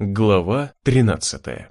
Глава 13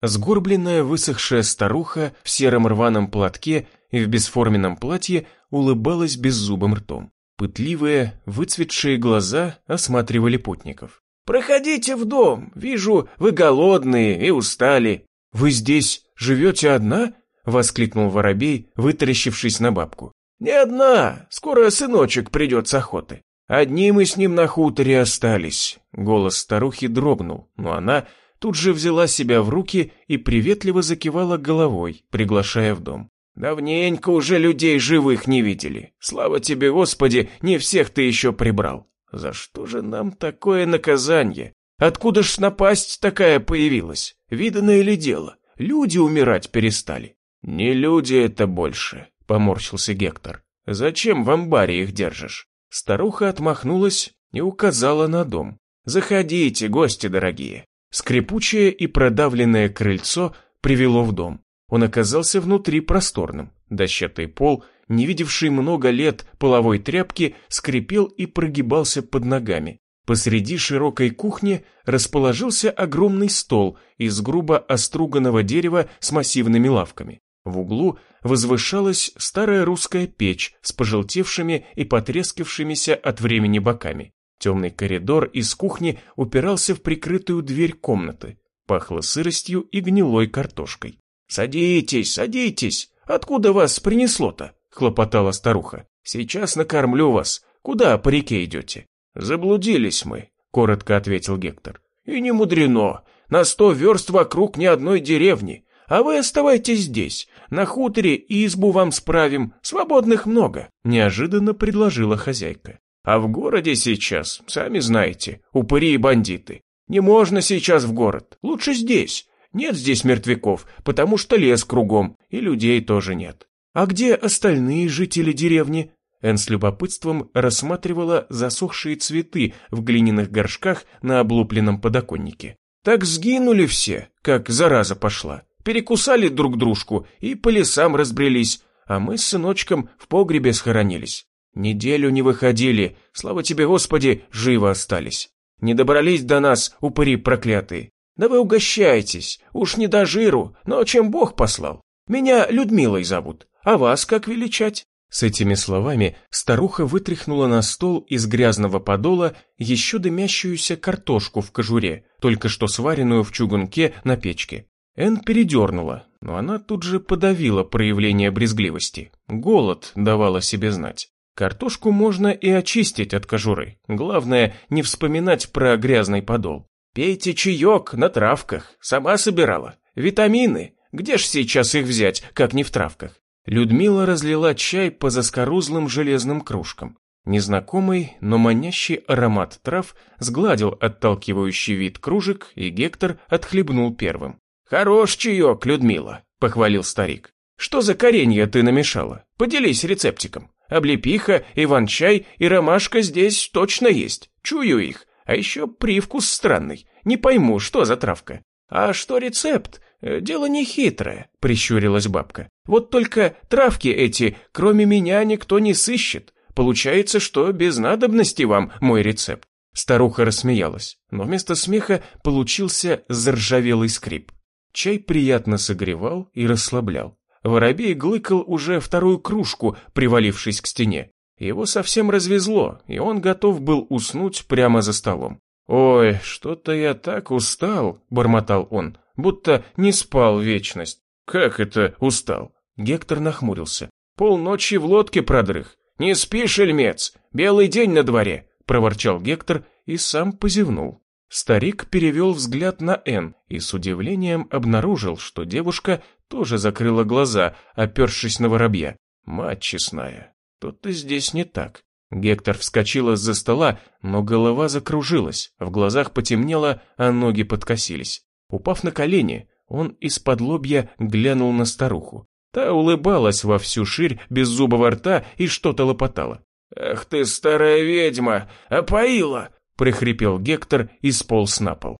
Сгорбленная высохшая старуха в сером рваном платке и в бесформенном платье улыбалась беззубым ртом. Пытливые, выцветшие глаза осматривали путников. «Проходите в дом, вижу, вы голодные и устали. Вы здесь живете одна?» — воскликнул воробей, вытаращившись на бабку. «Не одна, скоро сыночек придет с охоты. Одни мы с ним на хуторе остались. Голос старухи дрогнул, но она тут же взяла себя в руки и приветливо закивала головой, приглашая в дом. Давненько уже людей живых не видели. Слава тебе, Господи, не всех ты еще прибрал. За что же нам такое наказание? Откуда ж напасть такая появилась? Виданное ли дело? Люди умирать перестали. Не люди это больше, поморщился Гектор. Зачем в амбаре их держишь? Старуха отмахнулась и указала на дом. «Заходите, гости дорогие». Скрипучее и продавленное крыльцо привело в дом. Он оказался внутри просторным. Дощатый пол, не видевший много лет половой тряпки, скрипел и прогибался под ногами. Посреди широкой кухни расположился огромный стол из грубо оструганного дерева с массивными лавками. В углу возвышалась старая русская печь с пожелтевшими и потрескавшимися от времени боками. Темный коридор из кухни упирался в прикрытую дверь комнаты. Пахло сыростью и гнилой картошкой. «Садитесь, садитесь! Откуда вас принесло-то?» — хлопотала старуха. «Сейчас накормлю вас. Куда по реке идете?» «Заблудились мы», — коротко ответил Гектор. «И не мудрено. На сто верст вокруг ни одной деревни. А вы оставайтесь здесь. На хуторе избу вам справим, свободных много», – неожиданно предложила хозяйка. «А в городе сейчас, сами знаете, упыри и бандиты. Не можно сейчас в город, лучше здесь. Нет здесь мертвяков, потому что лес кругом, и людей тоже нет». «А где остальные жители деревни?» Эн с любопытством рассматривала засохшие цветы в глиняных горшках на облупленном подоконнике. «Так сгинули все, как зараза пошла перекусали друг дружку и по лесам разбрелись, а мы с сыночком в погребе схоронились. Неделю не выходили, слава тебе, Господи, живо остались. Не добрались до нас, упыри проклятые. Да вы угощайтесь, уж не до жиру, но чем Бог послал. Меня Людмилой зовут, а вас как величать?» С этими словами старуха вытряхнула на стол из грязного подола еще дымящуюся картошку в кожуре, только что сваренную в чугунке на печке. Эн передернула, но она тут же подавила проявление брезгливости. Голод давал о себе знать. Картошку можно и очистить от кожуры. Главное, не вспоминать про грязный подол. «Пейте чаек на травках. Сама собирала. Витамины. Где ж сейчас их взять, как не в травках?» Людмила разлила чай по заскорузлым железным кружкам. Незнакомый, но манящий аромат трав сгладил отталкивающий вид кружек, и Гектор отхлебнул первым. «Хорош чаек, Людмила», — похвалил старик. «Что за коренья ты намешала? Поделись рецептиком. Облепиха, иван-чай и ромашка здесь точно есть. Чую их. А еще привкус странный. Не пойму, что за травка». «А что рецепт? Э, дело не хитрое», — прищурилась бабка. «Вот только травки эти, кроме меня, никто не сыщет. Получается, что без надобности вам мой рецепт». Старуха рассмеялась, но вместо смеха получился заржавелый скрип. Чай приятно согревал и расслаблял. Воробей глыкал уже вторую кружку, привалившись к стене. Его совсем развезло, и он готов был уснуть прямо за столом. «Ой, что-то я так устал», — бормотал он, будто не спал вечность. «Как это устал?» Гектор нахмурился. «Полночи в лодке продрых. Не спишь, эльмец? Белый день на дворе», — проворчал Гектор и сам позевнул. Старик перевел взгляд на Н и с удивлением обнаружил, что девушка тоже закрыла глаза, опершись на воробья. Мать честная, что-то здесь не так. Гектор вскочил из-за стола, но голова закружилась, в глазах потемнело, а ноги подкосились. Упав на колени, он из-под лобья глянул на старуху. Та улыбалась во всю ширь без зубого рта и что-то лопотала. «Ах ты, старая ведьма! Опоила! — прихрипел Гектор и сполз на пол.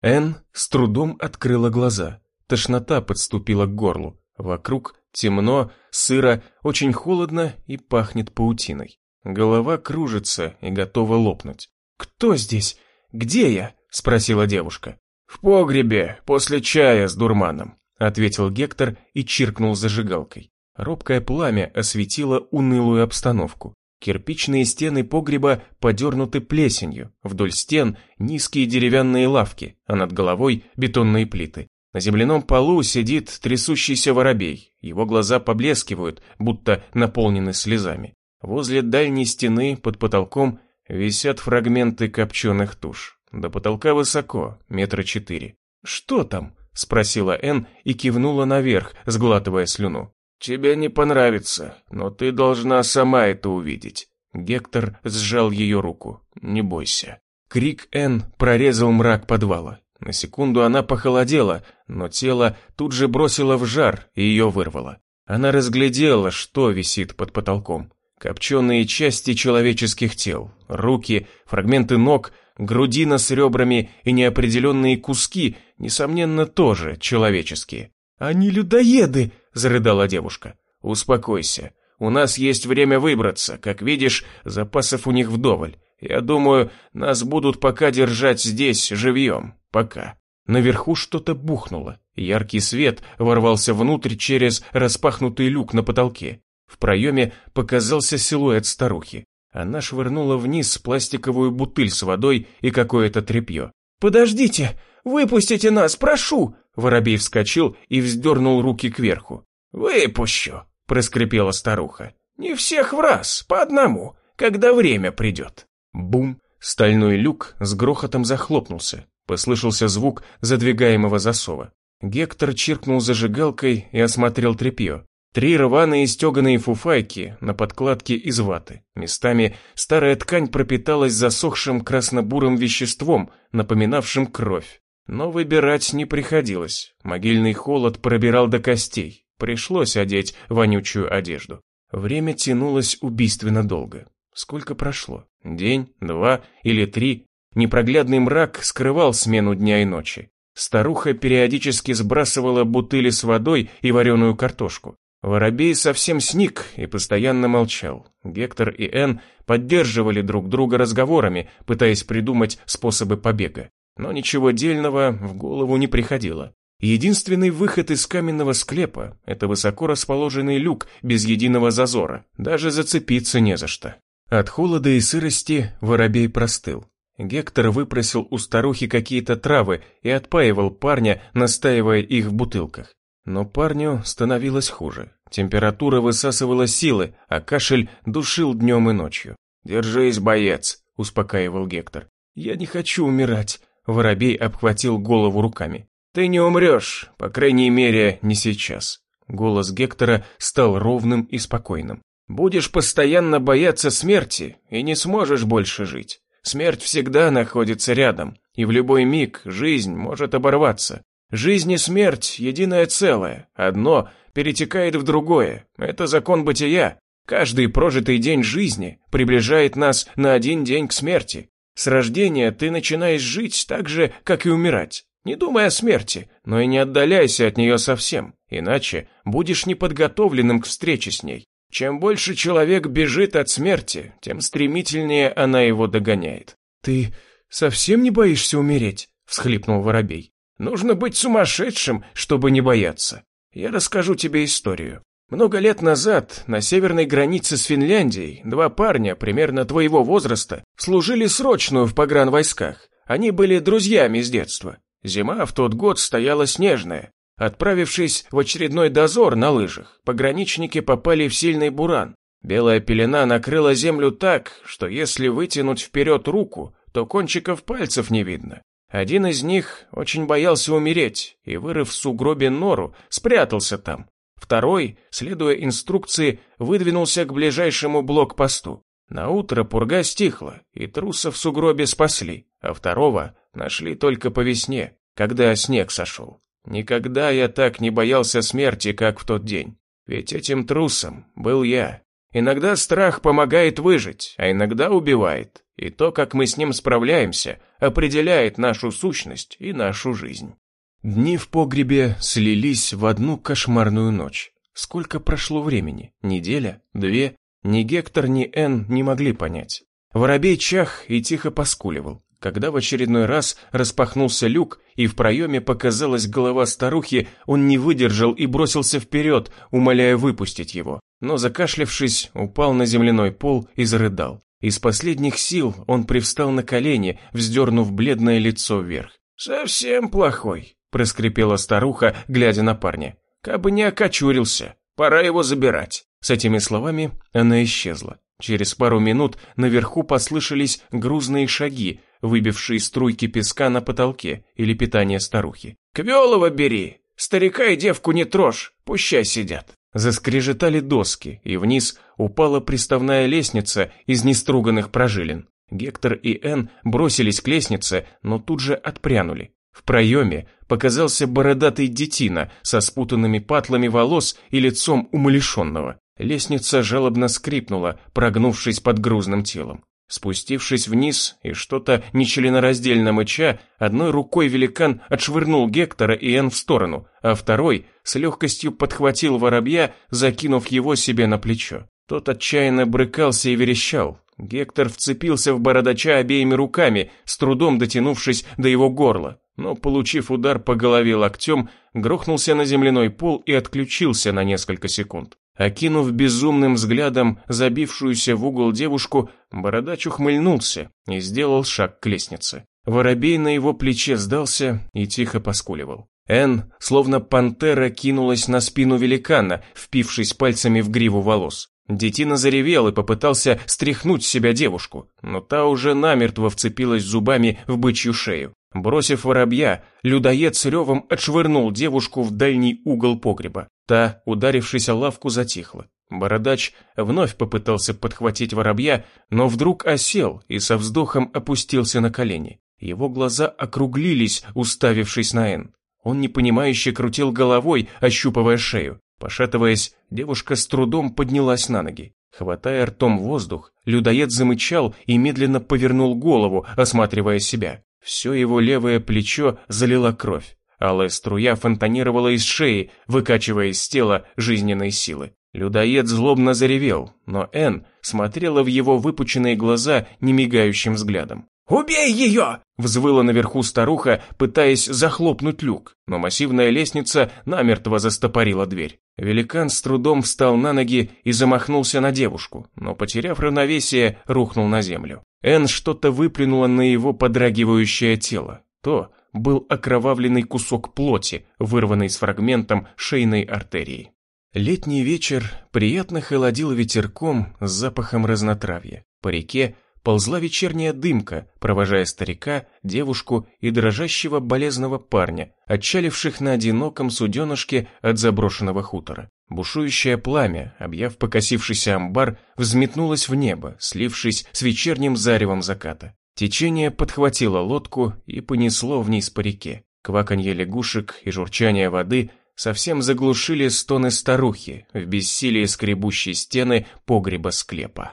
Энн с трудом открыла глаза. Тошнота подступила к горлу. Вокруг темно, сыро, очень холодно и пахнет паутиной. Голова кружится и готова лопнуть. «Кто здесь? Где я?» — спросила девушка. «В погребе, после чая с дурманом», — ответил Гектор и чиркнул зажигалкой. Робкое пламя осветило унылую обстановку. Кирпичные стены погреба подернуты плесенью, вдоль стен низкие деревянные лавки, а над головой бетонные плиты. На земляном полу сидит трясущийся воробей, его глаза поблескивают, будто наполнены слезами. Возле дальней стены под потолком висят фрагменты копченых туш. До потолка высоко, метра четыре. «Что там?» – спросила Энн и кивнула наверх, сглатывая слюну. «Тебе не понравится, но ты должна сама это увидеть». Гектор сжал ее руку. «Не бойся». Крик Энн прорезал мрак подвала. На секунду она похолодела, но тело тут же бросило в жар и ее вырвало. Она разглядела, что висит под потолком. Копченые части человеческих тел, руки, фрагменты ног, грудина с ребрами и неопределенные куски, несомненно, тоже человеческие. «Они людоеды!» – зарыдала девушка. «Успокойся. У нас есть время выбраться. Как видишь, запасов у них вдоволь. Я думаю, нас будут пока держать здесь живьем. Пока». Наверху что-то бухнуло. Яркий свет ворвался внутрь через распахнутый люк на потолке. В проеме показался силуэт старухи. Она швырнула вниз пластиковую бутыль с водой и какое-то тряпье. «Подождите! Выпустите нас, прошу!» Воробей вскочил и вздернул руки кверху. «Выпущу!» – проскрипела старуха. «Не всех в раз, по одному, когда время придет». Бум! Стальной люк с грохотом захлопнулся. Послышался звук задвигаемого засова. Гектор чиркнул зажигалкой и осмотрел тряпье. Три рваные стеганые фуфайки на подкладке из ваты. Местами старая ткань пропиталась засохшим красно-бурым веществом, напоминавшим кровь. Но выбирать не приходилось. Могильный холод пробирал до костей. Пришлось одеть вонючую одежду. Время тянулось убийственно долго. Сколько прошло? День, два или три? Непроглядный мрак скрывал смену дня и ночи. Старуха периодически сбрасывала бутыли с водой и вареную картошку. Воробей совсем сник и постоянно молчал. Гектор и Энн поддерживали друг друга разговорами, пытаясь придумать способы побега. Но ничего дельного в голову не приходило. Единственный выход из каменного склепа – это высоко расположенный люк без единого зазора, даже зацепиться не за что. От холода и сырости воробей простыл. Гектор выпросил у старухи какие-то травы и отпаивал парня, настаивая их в бутылках. Но парню становилось хуже. Температура высасывала силы, а кашель душил днем и ночью. «Держись, боец», – успокаивал Гектор. «Я не хочу умирать», – воробей обхватил голову руками. «Ты не умрешь, по крайней мере, не сейчас». Голос Гектора стал ровным и спокойным. «Будешь постоянно бояться смерти и не сможешь больше жить. Смерть всегда находится рядом, и в любой миг жизнь может оборваться. Жизнь и смерть – единое целое, одно перетекает в другое. Это закон бытия. Каждый прожитый день жизни приближает нас на один день к смерти. С рождения ты начинаешь жить так же, как и умирать. Не думай о смерти, но и не отдаляйся от нее совсем, иначе будешь неподготовленным к встрече с ней. Чем больше человек бежит от смерти, тем стремительнее она его догоняет. «Ты совсем не боишься умереть?» – всхлипнул воробей. «Нужно быть сумасшедшим, чтобы не бояться. Я расскажу тебе историю. Много лет назад на северной границе с Финляндией два парня примерно твоего возраста служили срочную в погранвойсках. Они были друзьями с детства. Зима в тот год стояла снежная. Отправившись в очередной дозор на лыжах, пограничники попали в сильный буран. Белая пелена накрыла землю так, что если вытянуть вперед руку, то кончиков пальцев не видно. Один из них очень боялся умереть и, вырыв в сугробе нору, спрятался там. Второй, следуя инструкции, выдвинулся к ближайшему блокпосту. На утро пурга стихла, и труса в сугробе спасли, а второго нашли только по весне, когда снег сошел. Никогда я так не боялся смерти, как в тот день. Ведь этим трусом был я. Иногда страх помогает выжить, а иногда убивает. И то, как мы с ним справляемся, определяет нашу сущность и нашу жизнь. Дни в погребе слились в одну кошмарную ночь. Сколько прошло времени? Неделя? Две? Ни Гектор, ни Энн не могли понять. Воробей чах и тихо поскуливал. Когда в очередной раз распахнулся люк, и в проеме показалась голова старухи, он не выдержал и бросился вперед, умоляя выпустить его. Но закашлявшись, упал на земляной пол и зарыдал. Из последних сил он привстал на колени, вздернув бледное лицо вверх. «Совсем плохой», – проскрипела старуха, глядя на парня. «Кабы не окочурился, пора его забирать». С этими словами она исчезла. Через пару минут наверху послышались грузные шаги, выбившие струйки песка на потолке или питание старухи. «Квелова бери! Старика и девку не трожь, пущай сидят!» Заскрежетали доски, и вниз упала приставная лестница из неструганных прожилин. Гектор и Энн бросились к лестнице, но тут же отпрянули. В проеме показался бородатый детина со спутанными патлами волос и лицом умалишенного. Лестница жалобно скрипнула, прогнувшись под грузным телом. Спустившись вниз и что-то нечленораздельно мыча, одной рукой великан отшвырнул Гектора и Энн в сторону, а второй с легкостью подхватил воробья, закинув его себе на плечо. Тот отчаянно брыкался и верещал. Гектор вцепился в бородача обеими руками, с трудом дотянувшись до его горла, но, получив удар по голове локтем, грохнулся на земляной пол и отключился на несколько секунд. Окинув безумным взглядом забившуюся в угол девушку, бородач ухмыльнулся и сделал шаг к лестнице. Воробей на его плече сдался и тихо поскуливал. Эн, словно пантера, кинулась на спину великана, впившись пальцами в гриву волос. Детина заревел и попытался стряхнуть с себя девушку, но та уже намертво вцепилась зубами в бычью шею. Бросив воробья, людоед с ревом отшвырнул девушку в дальний угол погреба. Та, ударившись о лавку, затихла. Бородач вновь попытался подхватить воробья, но вдруг осел и со вздохом опустился на колени. Его глаза округлились, уставившись на Эн. Он непонимающе крутил головой, ощупывая шею. Пошатываясь, девушка с трудом поднялась на ноги. Хватая ртом воздух, людоед замычал и медленно повернул голову, осматривая себя. Все его левое плечо залила кровь. Алая струя фонтанировала из шеи, выкачивая из тела жизненные силы. Людоед злобно заревел, но Энн смотрела в его выпученные глаза немигающим взглядом. «Убей ее!» – взвыла наверху старуха, пытаясь захлопнуть люк, но массивная лестница намертво застопорила дверь. Великан с трудом встал на ноги и замахнулся на девушку, но, потеряв равновесие, рухнул на землю. Энн что-то выплюнула на его подрагивающее тело. То был окровавленный кусок плоти, вырванный с фрагментом шейной артерии. Летний вечер приятно холодил ветерком с запахом разнотравья. По реке ползла вечерняя дымка, провожая старика, девушку и дрожащего болезного парня, отчаливших на одиноком суденышке от заброшенного хутора. Бушующее пламя, объяв покосившийся амбар, взметнулось в небо, слившись с вечерним заревом заката. Течение подхватило лодку и понесло вниз по реке. Кваканье лягушек и журчание воды совсем заглушили стоны старухи в бессилии скребущей стены погреба склепа.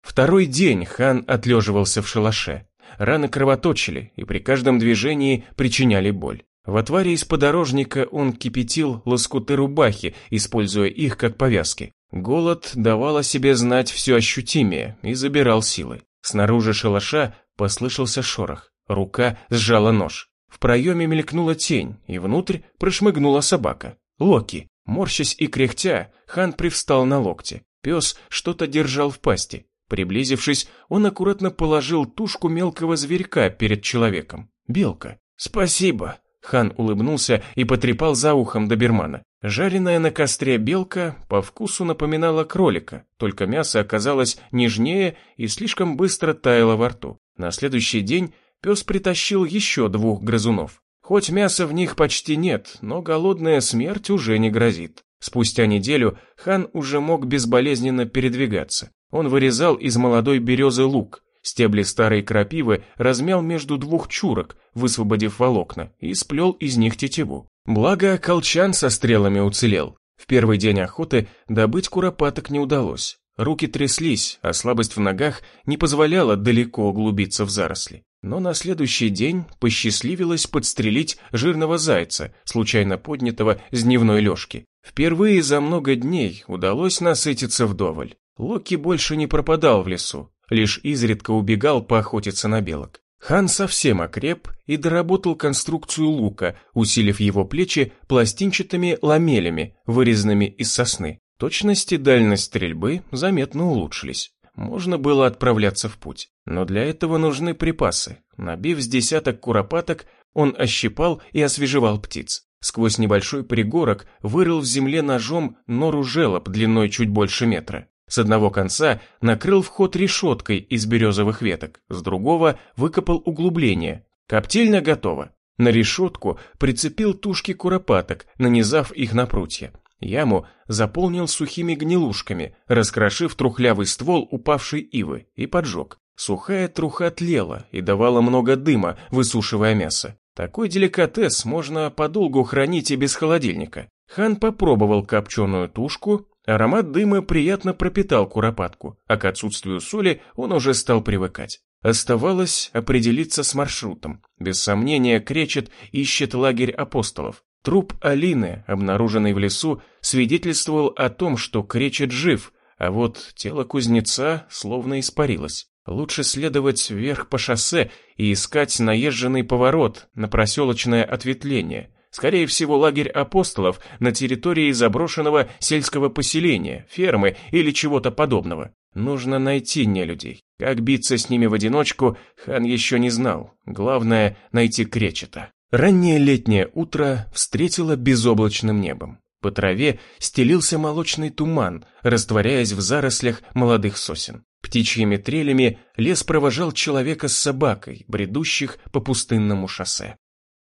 Второй день хан отлеживался в шалаше. Раны кровоточили и при каждом движении причиняли боль. В отваре из подорожника он кипятил лоскуты рубахи, используя их как повязки. Голод давал о себе знать все ощутимее и забирал силы. Снаружи шалаша послышался шорох. Рука сжала нож. В проеме мелькнула тень, и внутрь прошмыгнула собака. Локи. Морщась и кряхтя, хан привстал на локте. Пес что-то держал в пасти. Приблизившись, он аккуратно положил тушку мелкого зверька перед человеком. Белка. «Спасибо!» Хан улыбнулся и потрепал за ухом добермана. Жареная на костре белка по вкусу напоминала кролика, только мясо оказалось нежнее и слишком быстро таяло во рту. На следующий день пес притащил еще двух грызунов. Хоть мяса в них почти нет, но голодная смерть уже не грозит. Спустя неделю хан уже мог безболезненно передвигаться. Он вырезал из молодой березы лук, стебли старой крапивы размял между двух чурок, высвободив волокна, и сплел из них тетиву. Благо, колчан со стрелами уцелел. В первый день охоты добыть куропаток не удалось. Руки тряслись, а слабость в ногах не позволяла далеко углубиться в заросли. Но на следующий день посчастливилось подстрелить жирного зайца, случайно поднятого с дневной лёжки. Впервые за много дней удалось насытиться вдоволь. Локи больше не пропадал в лесу, лишь изредка убегал поохотиться на белок. Хан совсем окреп и доработал конструкцию лука, усилив его плечи пластинчатыми ламелями, вырезанными из сосны. Точность и дальность стрельбы заметно улучшились. Можно было отправляться в путь. Но для этого нужны припасы. Набив с десяток куропаток, он ощипал и освежевал птиц. Сквозь небольшой пригорок вырыл в земле ножом нору желоб длиной чуть больше метра. С одного конца накрыл вход решеткой из березовых веток, с другого выкопал углубление. Коптильня готова. На решетку прицепил тушки куропаток, нанизав их на прутья. Яму заполнил сухими гнилушками, раскрошив трухлявый ствол упавшей ивы, и поджег. Сухая труха тлела и давала много дыма, высушивая мясо. Такой деликатес можно подолгу хранить и без холодильника. Хан попробовал копченую тушку, аромат дыма приятно пропитал куропатку, а к отсутствию соли он уже стал привыкать. Оставалось определиться с маршрутом. Без сомнения, Кречет ищет лагерь апостолов. Труп Алины, обнаруженный в лесу, свидетельствовал о том, что Кречет жив, а вот тело кузнеца словно испарилось. Лучше следовать вверх по шоссе и искать наезженный поворот на проселочное ответвление. Скорее всего, лагерь апостолов на территории заброшенного сельского поселения, фермы или чего-то подобного. Нужно найти нелюдей. Как биться с ними в одиночку, хан еще не знал. Главное — найти кречета. Раннее летнее утро встретило безоблачным небом. По траве стелился молочный туман, растворяясь в зарослях молодых сосен. Птичьими трелями лес провожал человека с собакой, бредущих по пустынному шоссе.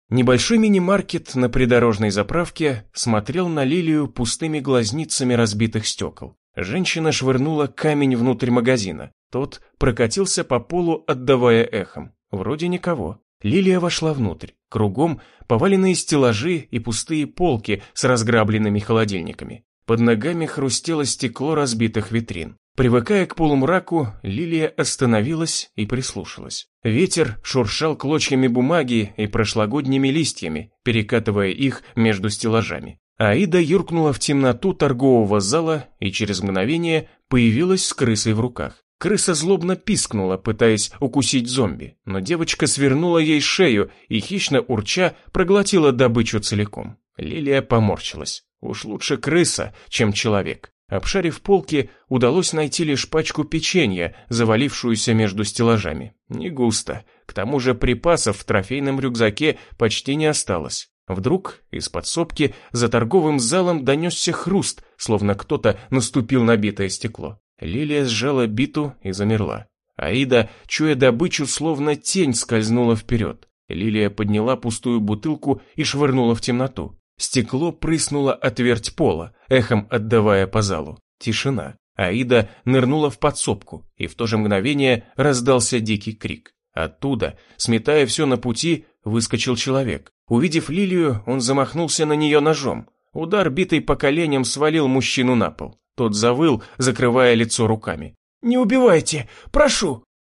Небольшой мини-маркет на придорожной заправке смотрел на лилию пустыми глазницами разбитых стекол. Женщина швырнула камень внутрь магазина. Тот прокатился по полу, отдавая эхом. Вроде никого. Лилия вошла внутрь. Кругом поваленные стеллажи и пустые полки с разграбленными холодильниками. Под ногами хрустело стекло разбитых витрин. Привыкая к полумраку, Лилия остановилась и прислушалась. Ветер шуршал клочьями бумаги и прошлогодними листьями, перекатывая их между стеллажами. Аида юркнула в темноту торгового зала и через мгновение появилась с крысой в руках. Крыса злобно пискнула, пытаясь укусить зомби, но девочка свернула ей шею и, хищно урча, проглотила добычу целиком. Лилия поморщилась. Уж лучше крыса, чем человек. Обшарив полки, удалось найти лишь пачку печенья, завалившуюся между стеллажами. Не густо. К тому же припасов в трофейном рюкзаке почти не осталось. Вдруг из подсобки за торговым залом донесся хруст, словно кто-то наступил на битое стекло. Лилия сжала биту и замерла. Аида, чуя добычу, словно тень скользнула вперед. Лилия подняла пустую бутылку и швырнула в темноту. Стекло прыснуло отверть пола, эхом отдавая по залу. Тишина. Аида нырнула в подсобку, и в то же мгновение раздался дикий крик. Оттуда, сметая все на пути, выскочил человек. Увидев Лилию, он замахнулся на нее ножом. Удар, битый по коленям, свалил мужчину на пол. Тот завыл, закрывая лицо руками. «Не убивайте! Прошу!»